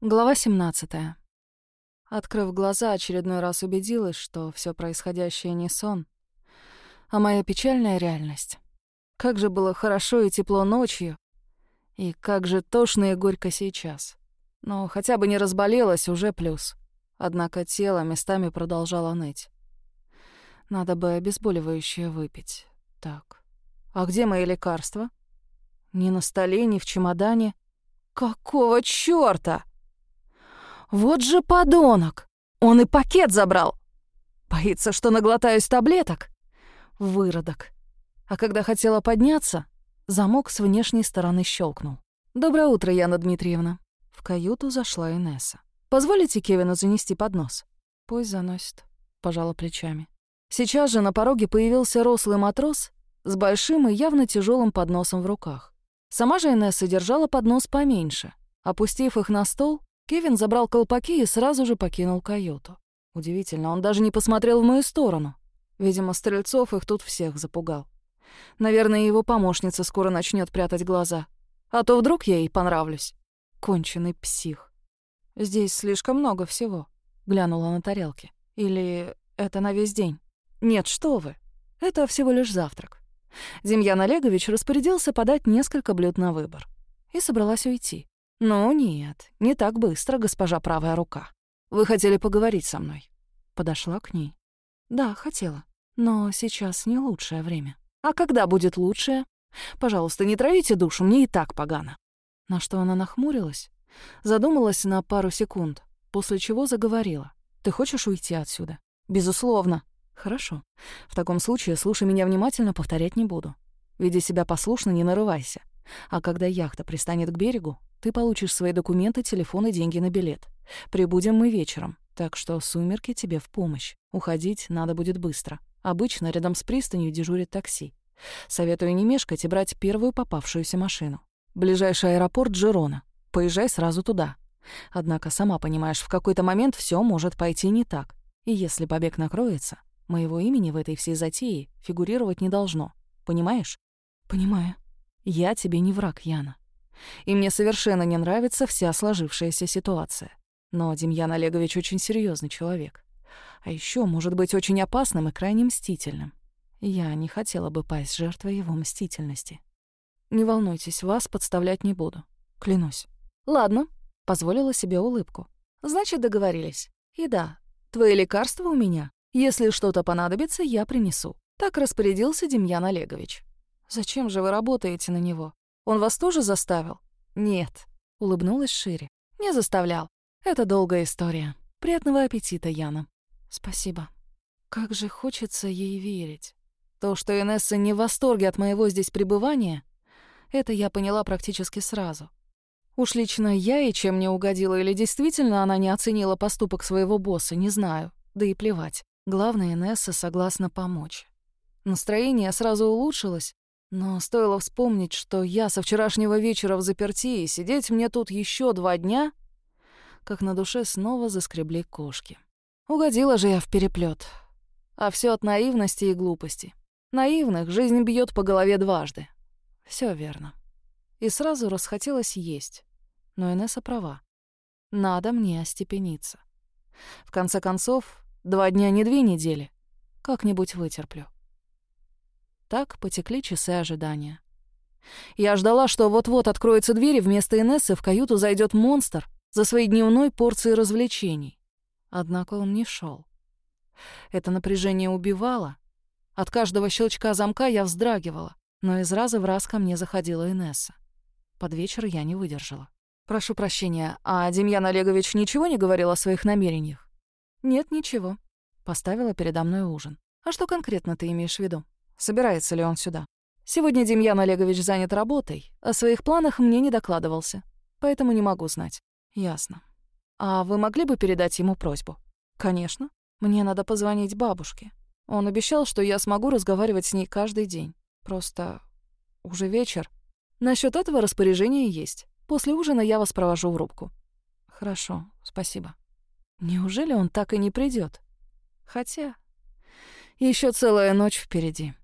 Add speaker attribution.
Speaker 1: Глава 17. Открыв глаза, очередной раз убедилась, что все происходящее не сон, а моя печальная реальность. Как же было хорошо и тепло ночью, и как же тошно и горько сейчас. Но хотя бы не разболелась, уже плюс. Однако тело местами продолжало ныть. Надо бы обезболивающее выпить. Так. А где мои лекарства? Ни на столе, ни в чемодане. Какого чёрта? Вот же подонок! Он и пакет забрал. Боится, что наглотаюсь таблеток? Выродок. А когда хотела подняться, замок с внешней стороны щелкнул. «Доброе утро, Яна Дмитриевна». В каюту зашла Инесса. «Позволите Кевину занести поднос?» «Пусть заносит», — пожала плечами. Сейчас же на пороге появился рослый матрос с большим и явно тяжелым подносом в руках. Сама же Инесса держала поднос поменьше. Опустив их на стол, Кевин забрал колпаки и сразу же покинул каюту. Удивительно, он даже не посмотрел в мою сторону. Видимо, Стрельцов их тут всех запугал. Наверное, его помощница скоро начнет прятать глаза. А то вдруг я ей понравлюсь. Конченый псих. Здесь слишком много всего. Глянула на тарелки. Или это на весь день? Нет, что вы. Это всего лишь завтрак. Демьян Олегович распорядился подать несколько блюд на выбор. И собралась уйти. «Ну нет, не так быстро, госпожа правая рука. Вы хотели поговорить со мной?» Подошла к ней. «Да, хотела. Но сейчас не лучшее время. А когда будет лучшее? Пожалуйста, не травите душу, мне и так погано». На что она нахмурилась, задумалась на пару секунд, после чего заговорила. «Ты хочешь уйти отсюда?» «Безусловно». «Хорошо. В таком случае слушай меня внимательно, повторять не буду. Веди себя послушно, не нарывайся. А когда яхта пристанет к берегу, ты получишь свои документы, телефон и деньги на билет. Прибудем мы вечером, так что сумерки тебе в помощь. Уходить надо будет быстро. Обычно рядом с пристанью дежурит такси. Советую не мешкать и брать первую попавшуюся машину. Ближайший аэропорт Джерона. Поезжай сразу туда. Однако, сама понимаешь, в какой-то момент все может пойти не так. И если побег накроется, моего имени в этой всей затее фигурировать не должно. Понимаешь? Понимаю. Я тебе не враг, Яна и мне совершенно не нравится вся сложившаяся ситуация. Но Демьян Олегович очень серьезный человек. А еще может быть очень опасным и крайне мстительным. Я не хотела бы пасть жертвой его мстительности. Не волнуйтесь, вас подставлять не буду. Клянусь. Ладно, позволила себе улыбку. Значит, договорились. И да, твои лекарства у меня. Если что-то понадобится, я принесу. Так распорядился Демьян Олегович. Зачем же вы работаете на него? Он вас тоже заставил? Нет. Улыбнулась шире. Не заставлял. Это долгая история. Приятного аппетита, Яна. Спасибо. Как же хочется ей верить. То, что Инесса не в восторге от моего здесь пребывания, это я поняла практически сразу. Уж лично я и чем не угодила, или действительно она не оценила поступок своего босса, не знаю. Да и плевать. Главное, Инесса согласна помочь. Настроение сразу улучшилось, но стоило вспомнить, что я со вчерашнего вечера в заперти, и сидеть мне тут еще два дня, как на душе снова заскребли кошки. Угодила же я в переплет, А все от наивности и глупости. Наивных жизнь бьет по голове дважды. Все верно. И сразу расхотелось есть. Но Инесса права. Надо мне остепениться. В конце концов, два дня не две недели. Как-нибудь вытерплю. Так потекли часы ожидания. Я ждала, что вот-вот откроется дверь, и вместо Инессы в каюту зайдет монстр за своей дневной порцией развлечений. Однако он не шел. Это напряжение убивало. От каждого щелчка замка я вздрагивала, но из раза в раз ко мне заходила Инесса. Под вечер я не выдержала. «Прошу прощения, а Демьян Олегович ничего не говорил о своих намерениях?» «Нет, ничего». Поставила передо мной ужин. «А что конкретно ты имеешь в виду?» Собирается ли он сюда. Сегодня Демьян Олегович занят работой, о своих планах мне не докладывался, поэтому не могу знать. Ясно. А вы могли бы передать ему просьбу? Конечно. Мне надо позвонить бабушке. Он обещал, что я смогу разговаривать с ней каждый день. Просто уже вечер. Насчет этого распоряжения есть. После ужина я вас провожу в рубку. Хорошо, спасибо. Неужели он так и не придет? Хотя еще целая ночь впереди.